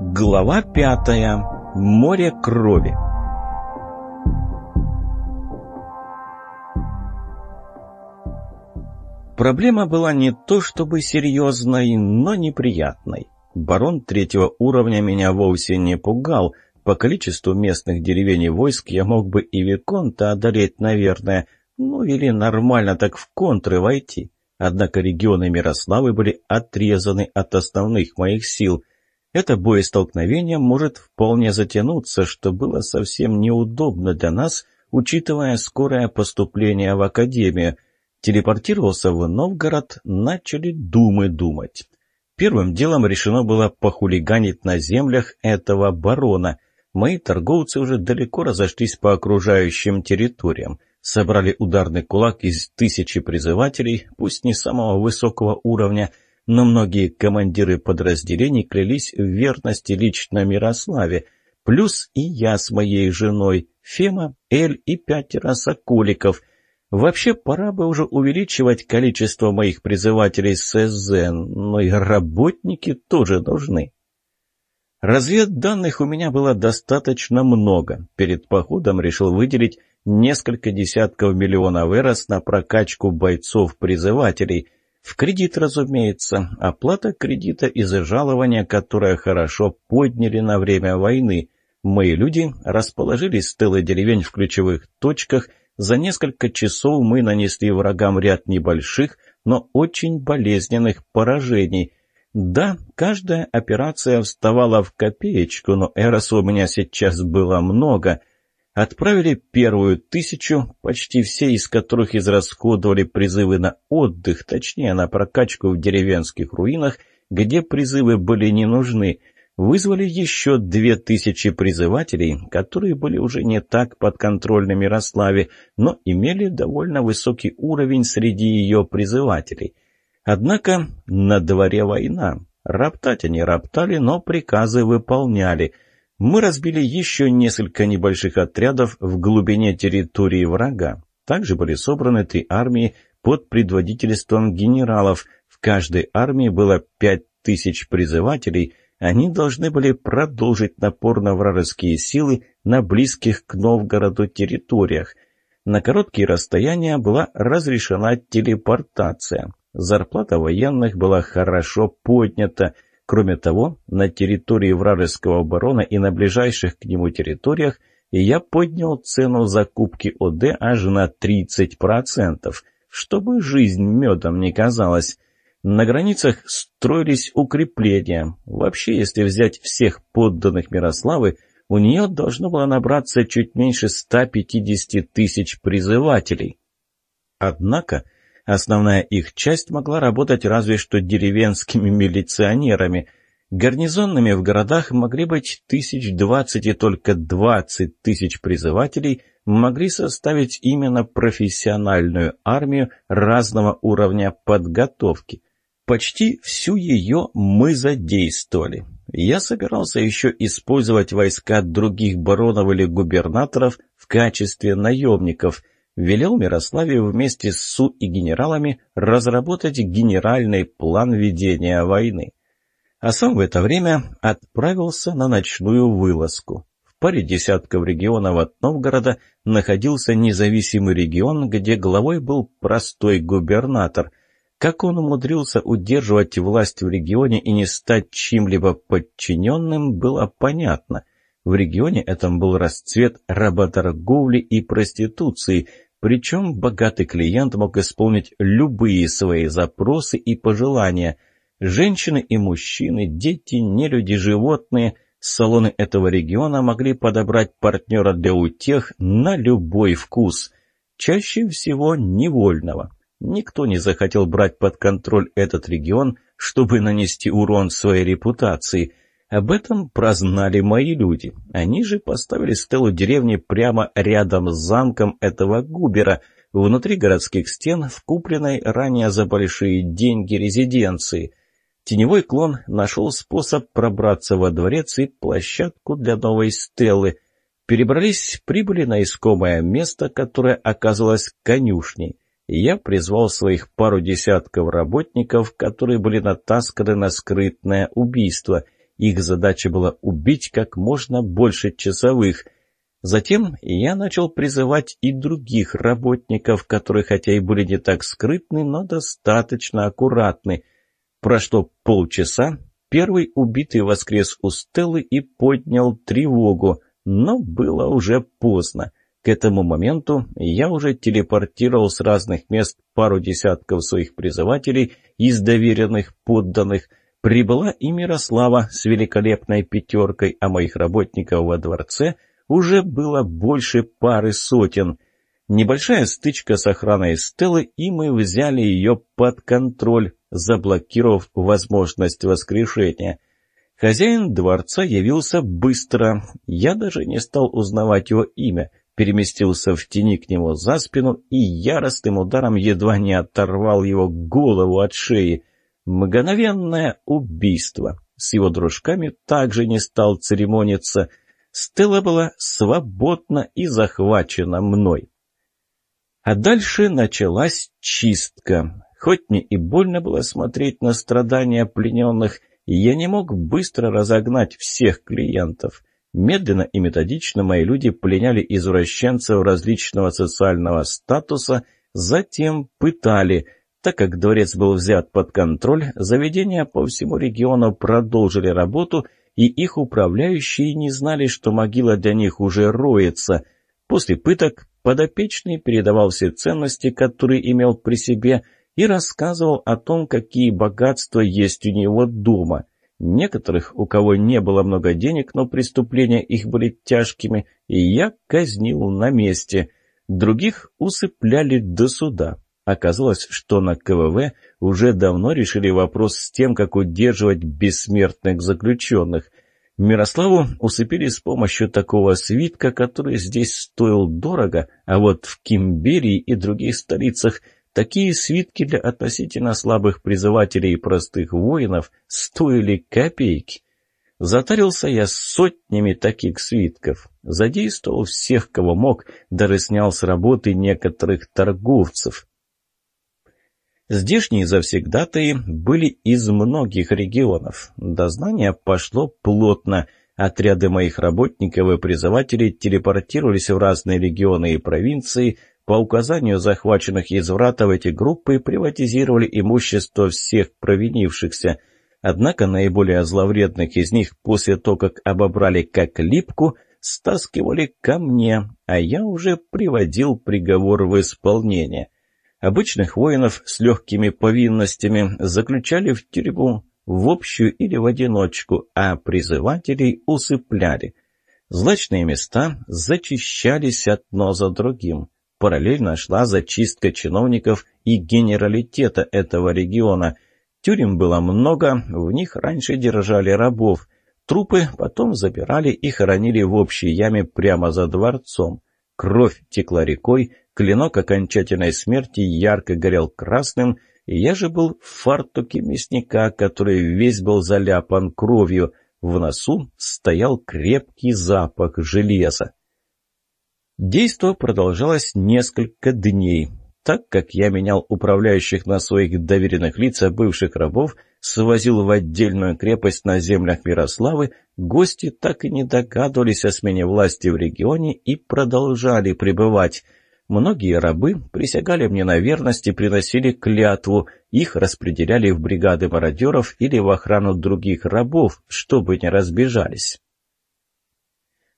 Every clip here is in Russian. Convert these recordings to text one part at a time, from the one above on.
Глава пятая. Море крови. Проблема была не то чтобы серьезной, но неприятной. Барон третьего уровня меня вовсе не пугал. По количеству местных деревень и войск я мог бы и Виконта одолеть, наверное, ну или нормально так в контры войти. Однако регионы Мирославы были отрезаны от основных моих сил. Это боестолкновение может вполне затянуться, что было совсем неудобно для нас, учитывая скорое поступление в Академию. Телепортировался в Новгород, начали думы думать. Первым делом решено было похулиганить на землях этого барона. Мои торговцы уже далеко разошлись по окружающим территориям собрали ударный кулак из тысячи призывателей, пусть не самого высокого уровня, но многие командиры подразделений клялись в верности лично Мирославе, плюс и я с моей женой, Фема, Эль и пятеро соколиков. Вообще, пора бы уже увеличивать количество моих призывателей с но и работники тоже нужны. Разведданных у меня было достаточно много. Перед походом решил выделить несколько десятков миллионов эрос на прокачку бойцов-призывателей. В кредит, разумеется, оплата кредита из-за жалования, которое хорошо подняли на время войны. Мои люди расположились с тыла деревень в ключевых точках. За несколько часов мы нанесли врагам ряд небольших, но очень болезненных поражений. Да, каждая операция вставала в копеечку, но эрос у меня сейчас было много — Отправили первую тысячу, почти все из которых израсходовали призывы на отдых, точнее на прокачку в деревенских руинах, где призывы были не нужны. Вызвали еще две тысячи призывателей, которые были уже не так подконтрольны Мирославе, но имели довольно высокий уровень среди ее призывателей. Однако на дворе война. Роптать они роптали, но приказы выполняли – мы разбили еще несколько небольших отрядов в глубине территории врага. Также были собраны три армии под предводительством генералов. В каждой армии было пять тысяч призывателей. Они должны были продолжить напор на вражеские силы на близких к Новгороду территориях. На короткие расстояния была разрешена телепортация. Зарплата военных была хорошо поднята – Кроме того, на территории вражеского оборона и на ближайших к нему территориях я поднял цену закупки ОД аж на 30%, чтобы жизнь медом не казалась. На границах строились укрепления. Вообще, если взять всех подданных Мирославы, у нее должно было набраться чуть меньше 150 тысяч призывателей. Однако Основная их часть могла работать разве что деревенскими милиционерами. Гарнизонными в городах могли быть тысяч двадцать, и только двадцать тысяч призывателей могли составить именно профессиональную армию разного уровня подготовки. Почти всю ее мы задействовали. Я собирался еще использовать войска других баронов или губернаторов в качестве наемников – велел Мирославе вместе с Су и генералами разработать генеральный план ведения войны. А сам в это время отправился на ночную вылазку. В паре десятков регионов от Новгорода находился независимый регион, где главой был простой губернатор. Как он умудрился удерживать власть в регионе и не стать чьим-либо подчиненным, было понятно – в регионе этом был расцвет работорговли и проституции, причем богатый клиент мог исполнить любые свои запросы и пожелания. Женщины и мужчины, дети, нелюди, животные – салоны этого региона могли подобрать партнера для утех на любой вкус. Чаще всего невольного. Никто не захотел брать под контроль этот регион, чтобы нанести урон своей репутации – об этом прознали мои люди. Они же поставили стелу деревни прямо рядом с замком этого губера, внутри городских стен, в купленной ранее за большие деньги резиденции. Теневой клон нашел способ пробраться во дворец и площадку для новой стелы. Перебрались, прибыли на искомое место, которое оказалось конюшней. Я призвал своих пару десятков работников, которые были натасканы на скрытное убийство — Их задача была убить как можно больше часовых. Затем я начал призывать и других работников, которые хотя и были не так скрытны, но достаточно аккуратны. Прошло полчаса, первый убитый воскрес у Стеллы и поднял тревогу, но было уже поздно. К этому моменту я уже телепортировал с разных мест пару десятков своих призывателей из доверенных подданных. Прибыла и Мирослава с великолепной пятеркой, а моих работников во дворце уже было больше пары сотен. Небольшая стычка с охраной Стеллы, и мы взяли ее под контроль, заблокировав возможность воскрешения. Хозяин дворца явился быстро. Я даже не стал узнавать его имя — переместился в тени к нему за спину и яростным ударом едва не оторвал его голову от шеи. Мгновенное убийство. С его дружками также не стал церемониться. Стелла была свободна и захвачена мной. А дальше началась чистка. Хоть мне и больно было смотреть на страдания плененных, я не мог быстро разогнать всех клиентов — Медленно и методично мои люди пленяли извращенцев различного социального статуса, затем пытали. Так как дворец был взят под контроль, заведения по всему региону продолжили работу, и их управляющие не знали, что могила для них уже роется. После пыток подопечный передавал все ценности, которые имел при себе, и рассказывал о том, какие богатства есть у него дома – Некоторых, у кого не было много денег, но преступления их были тяжкими, и я казнил на месте. Других усыпляли до суда. Оказалось, что на КВВ уже давно решили вопрос с тем, как удерживать бессмертных заключенных. Мирославу усыпили с помощью такого свитка, который здесь стоил дорого, а вот в Кимберии и других столицах Такие свитки для относительно слабых призывателей и простых воинов стоили копейки. Затарился я сотнями таких свитков, задействовал всех, кого мог, даже снял с работы некоторых торговцев. Здешние завсегдатаи были из многих регионов. Дознание пошло плотно. Отряды моих работников и призывателей телепортировались в разные регионы и провинции – по указанию захваченных из вратов эти группы приватизировали имущество всех провинившихся. Однако наиболее зловредных из них после того, как обобрали как липку, стаскивали ко мне, а я уже приводил приговор в исполнение. Обычных воинов с легкими повинностями заключали в тюрьму, в общую или в одиночку, а призывателей усыпляли. Злачные места зачищались одно за другим. Параллельно шла зачистка чиновников и генералитета этого региона. Тюрем было много, в них раньше держали рабов. Трупы потом забирали и хоронили в общей яме прямо за дворцом. Кровь текла рекой, клинок окончательной смерти ярко горел красным, и я же был в фартуке мясника, который весь был заляпан кровью. В носу стоял крепкий запах железа. Действо продолжалось несколько дней. Так как я менял управляющих на своих доверенных лиц, бывших рабов свозил в отдельную крепость на землях Мирославы, гости так и не догадывались о смене власти в регионе и продолжали пребывать. Многие рабы присягали мне на верность и приносили клятву, их распределяли в бригады мародеров или в охрану других рабов, чтобы не разбежались.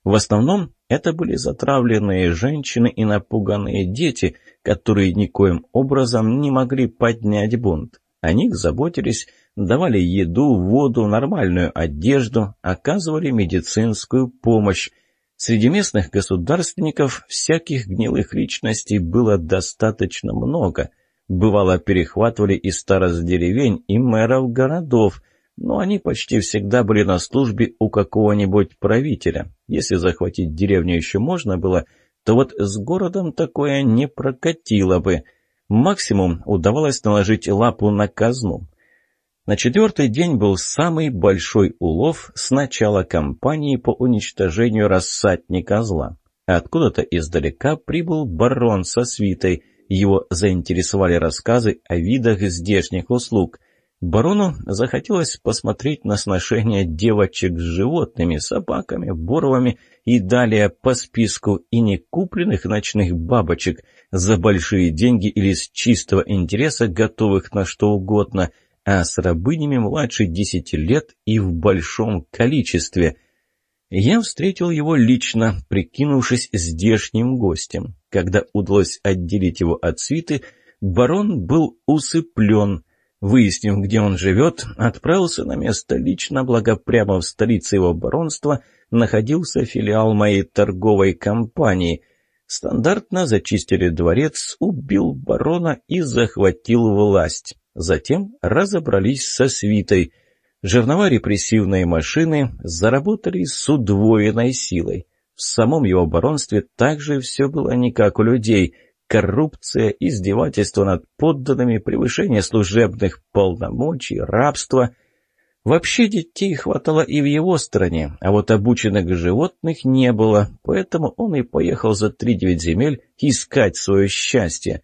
В основном это были затравленные женщины и напуганные дети, которые никоим образом не могли поднять бунт. О них заботились, давали еду, воду, нормальную одежду, оказывали медицинскую помощь. Среди местных государственников всяких гнилых личностей было достаточно много. Бывало, перехватывали и старост деревень, и мэров городов – но они почти всегда были на службе у какого-нибудь правителя. Если захватить деревню еще можно было, то вот с городом такое не прокатило бы. Максимум удавалось наложить лапу на казну. На четвертый день был самый большой улов с начала кампании по уничтожению рассадника зла. Откуда-то издалека прибыл барон со свитой. Его заинтересовали рассказы о видах здешних услуг – Барону захотелось посмотреть на сношение девочек с животными, собаками, боровами и далее по списку и не купленных ночных бабочек за большие деньги или с чистого интереса, готовых на что угодно, а с рабынями младше десяти лет и в большом количестве. Я встретил его лично, прикинувшись здешним гостем. Когда удалось отделить его от свиты, барон был усыплен – Выяснив, где он живет, отправился на место лично, благо прямо в столице его баронства находился филиал моей торговой компании. Стандартно зачистили дворец, убил барона и захватил власть. Затем разобрались со свитой. Жернова репрессивные машины заработали с удвоенной силой. В самом его баронстве также все было не как у людей – коррупция, издевательство над подданными, превышение служебных полномочий, рабство. Вообще детей хватало и в его стране, а вот обученных животных не было, поэтому он и поехал за три-девять земель искать свое счастье.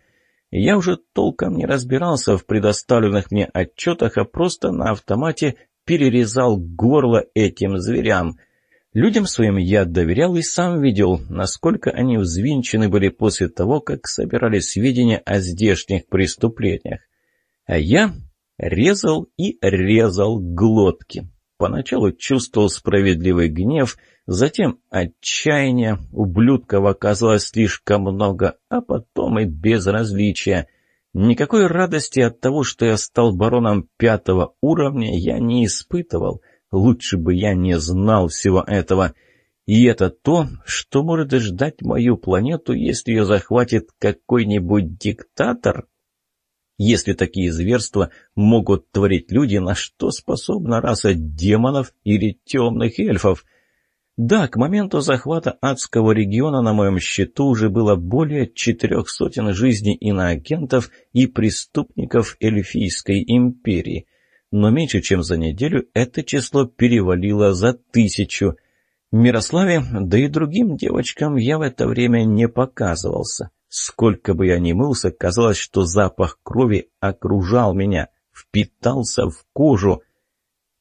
Я уже толком не разбирался в предоставленных мне отчетах, а просто на автомате перерезал горло этим зверям — Людям своим я доверял и сам видел, насколько они взвинчены были после того, как собирали сведения о здешних преступлениях. А я резал и резал глотки. Поначалу чувствовал справедливый гнев, затем отчаяние, ублюдков оказалось слишком много, а потом и безразличие. Никакой радости от того, что я стал бароном пятого уровня, я не испытывал — Лучше бы я не знал всего этого. И это то, что может ждать мою планету, если ее захватит какой-нибудь диктатор? Если такие зверства могут творить люди, на что способна раса демонов или темных эльфов? Да, к моменту захвата адского региона на моем счету уже было более четырех сотен жизней иноагентов и преступников эльфийской империи но меньше чем за неделю это число перевалило за тысячу. Мирославе, да и другим девочкам я в это время не показывался. Сколько бы я ни мылся, казалось, что запах крови окружал меня, впитался в кожу.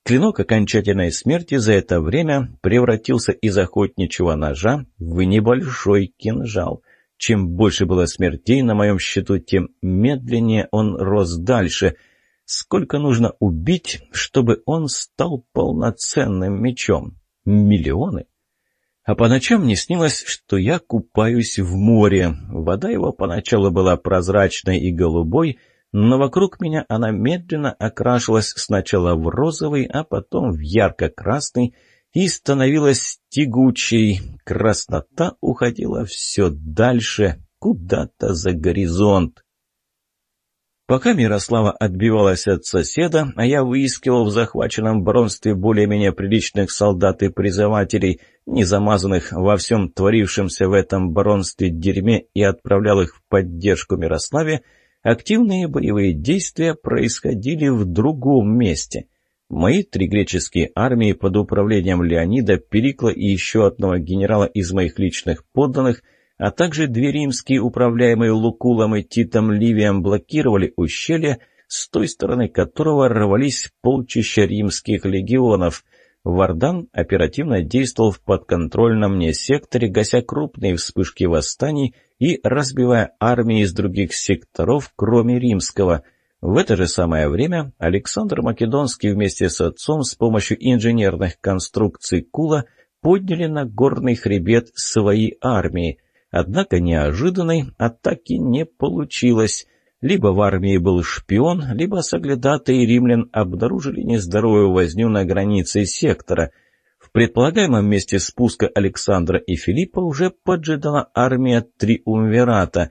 Клинок окончательной смерти за это время превратился из охотничьего ножа в небольшой кинжал. Чем больше было смертей на моем счету, тем медленнее он рос дальше — Сколько нужно убить, чтобы он стал полноценным мечом? Миллионы? А по ночам мне снилось, что я купаюсь в море. Вода его поначалу была прозрачной и голубой, но вокруг меня она медленно окрашивалась сначала в розовый, а потом в ярко-красный и становилась тягучей. Краснота уходила все дальше, куда-то за горизонт. Пока Мирослава отбивалась от соседа, а я выискивал в захваченном бронстве более-менее приличных солдат и призывателей, не замазанных во всем творившемся в этом баронстве дерьме и отправлял их в поддержку Мирославе, активные боевые действия происходили в другом месте. Мои три греческие армии под управлением Леонида, Перикла и еще одного генерала из моих личных подданных – а также две римские, управляемые Лукулом и Титом Ливием, блокировали ущелье, с той стороны которого рвались полчища римских легионов. Вардан оперативно действовал в подконтрольном мне секторе, гася крупные вспышки восстаний и разбивая армии из других секторов, кроме римского. В это же самое время Александр Македонский вместе с отцом с помощью инженерных конструкций Кула подняли на горный хребет свои армии – Однако неожиданной атаки не получилось. Либо в армии был шпион, либо соглядатые римлян обнаружили нездоровую возню на границе сектора. В предполагаемом месте спуска Александра и Филиппа уже поджидала армия Триумвирата.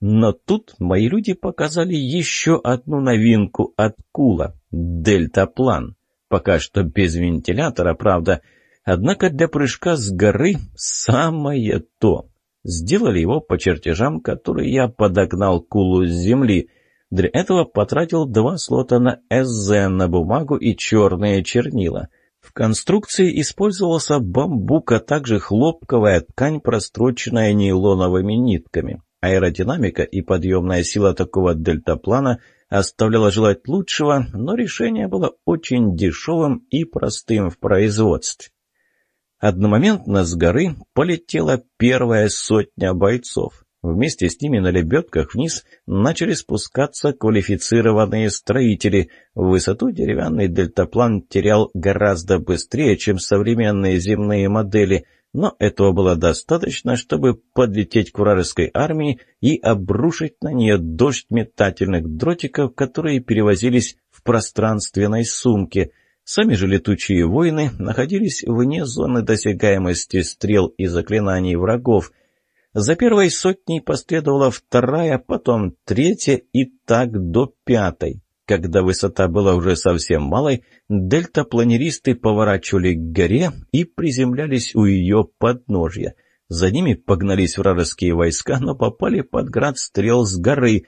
Но тут мои люди показали еще одну новинку от Кула — дельтаплан. Пока что без вентилятора, правда. Однако для прыжка с горы самое то. Сделали его по чертежам, которые я подогнал кулу с земли. Для этого потратил два слота на СЗ, на бумагу и черные чернила. В конструкции использовался бамбук, а также хлопковая ткань, простроченная нейлоновыми нитками. Аэродинамика и подъемная сила такого дельтаплана оставляло желать лучшего, но решение было очень дешевым и простым в производстве. Одномоментно с горы полетела первая сотня бойцов. Вместе с ними на лебедках вниз начали спускаться квалифицированные строители. В высоту деревянный дельтаплан терял гораздо быстрее, чем современные земные модели, но этого было достаточно, чтобы подлететь к вражеской армии и обрушить на нее дождь метательных дротиков, которые перевозились в пространственной сумке. Сами же летучие воины находились вне зоны досягаемости стрел и заклинаний врагов. За первой сотней последовала вторая, потом третья и так до пятой. Когда высота была уже совсем малой, дельтапланеристы поворачивали к горе и приземлялись у ее подножья. За ними погнались вражеские войска, но попали под град стрел с горы.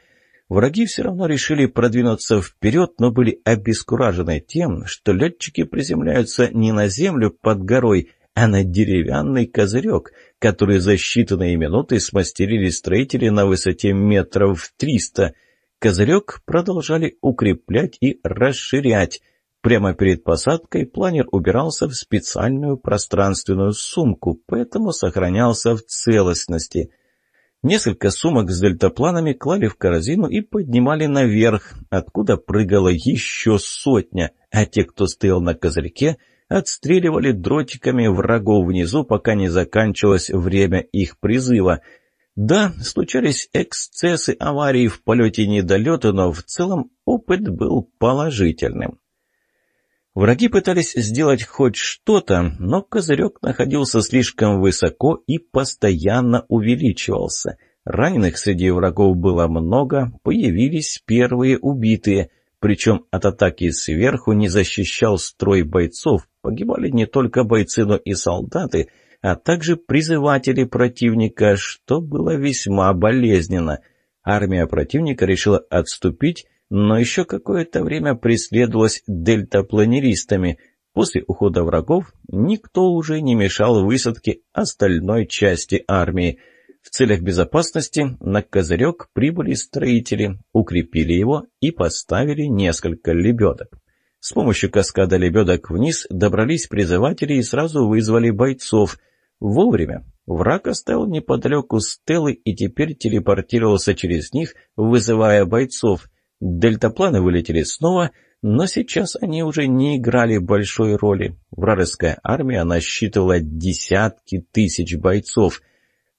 Враги все равно решили продвинуться вперед, но были обескуражены тем, что летчики приземляются не на землю под горой, а на деревянный козырек, который за считанные минуты смастерили строители на высоте метров триста – Козырек продолжали укреплять и расширять. Прямо перед посадкой планер убирался в специальную пространственную сумку, поэтому сохранялся в целостности. Несколько сумок с дельтапланами клали в корзину и поднимали наверх, откуда прыгала еще сотня, а те, кто стоял на козырьке, отстреливали дротиками врагов внизу, пока не заканчивалось время их призыва — да, случались эксцессы аварии в полете недолета, но в целом опыт был положительным. Враги пытались сделать хоть что-то, но козырек находился слишком высоко и постоянно увеличивался. Раненых среди врагов было много, появились первые убитые. Причем от атаки сверху не защищал строй бойцов, погибали не только бойцы, но и солдаты — а также призыватели противника, что было весьма болезненно. Армия противника решила отступить, но еще какое-то время преследовалась дельтапланеристами. После ухода врагов никто уже не мешал высадке остальной части армии. В целях безопасности на козырек прибыли строители, укрепили его и поставили несколько лебедок. С помощью каскада лебедок вниз добрались призыватели и сразу вызвали бойцов. Вовремя. Враг оставил неподалеку стелы и теперь телепортировался через них, вызывая бойцов. Дельтапланы вылетели снова, но сейчас они уже не играли большой роли. Вражеская армия насчитывала десятки тысяч бойцов.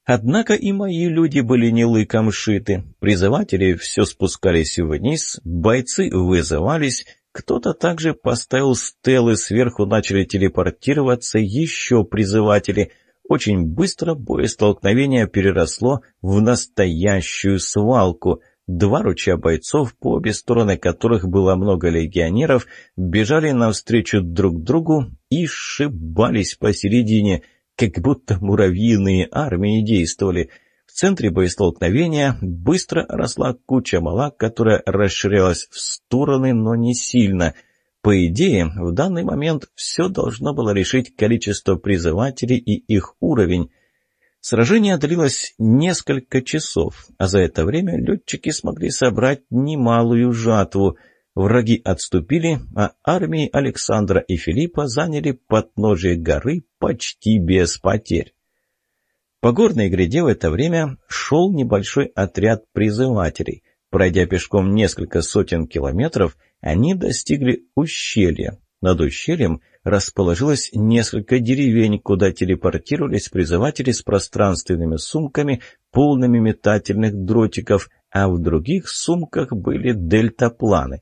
Однако и мои люди были не лыком шиты. Призыватели все спускались вниз, бойцы вызывались, кто-то также поставил стелы, сверху начали телепортироваться еще призыватели — очень быстро боестолкновение переросло в настоящую свалку. Два ручья бойцов, по обе стороны которых было много легионеров, бежали навстречу друг другу и сшибались посередине, как будто муравьиные армии действовали. В центре боестолкновения быстро росла куча мала, которая расширялась в стороны, но не сильно — по идее, в данный момент все должно было решить количество призывателей и их уровень. Сражение длилось несколько часов, а за это время летчики смогли собрать немалую жатву. Враги отступили, а армии Александра и Филиппа заняли подножие горы почти без потерь. По горной гряде в это время шел небольшой отряд призывателей. Пройдя пешком несколько сотен километров – они достигли ущелья. Над ущельем расположилось несколько деревень, куда телепортировались призыватели с пространственными сумками, полными метательных дротиков, а в других сумках были дельтапланы.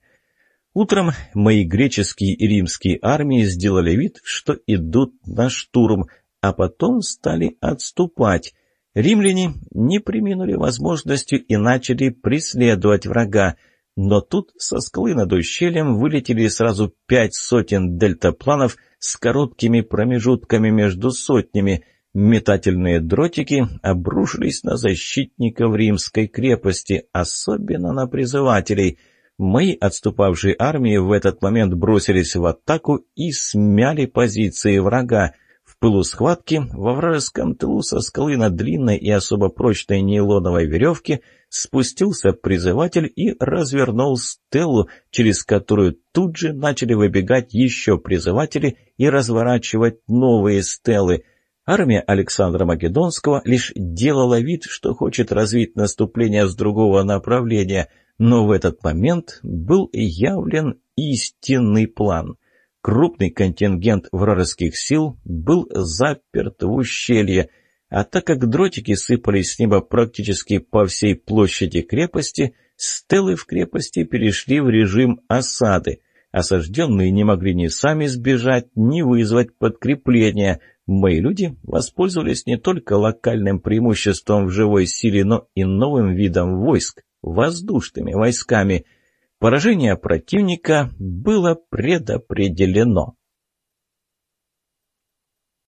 Утром мои греческие и римские армии сделали вид, что идут на штурм, а потом стали отступать. Римляне не приминули возможностью и начали преследовать врага. Но тут со скалы над ущельем вылетели сразу пять сотен дельтапланов с короткими промежутками между сотнями. Метательные дротики обрушились на защитников римской крепости, особенно на призывателей. Мои отступавшие армии в этот момент бросились в атаку и смяли позиции врага. Пылу схватки во вражеском тылу со скалы на длинной и особо прочной нейлоновой веревке спустился призыватель и развернул стелу, через которую тут же начали выбегать еще призыватели и разворачивать новые стелы. Армия Александра Македонского лишь делала вид, что хочет развить наступление с другого направления, но в этот момент был явлен истинный план — крупный контингент вражеских сил был заперт в ущелье, а так как дротики сыпались с неба практически по всей площади крепости, стелы в крепости перешли в режим осады. Осажденные не могли ни сами сбежать, ни вызвать подкрепления. Мои люди воспользовались не только локальным преимуществом в живой силе, но и новым видом войск – воздушными войсками – Поражение противника было предопределено.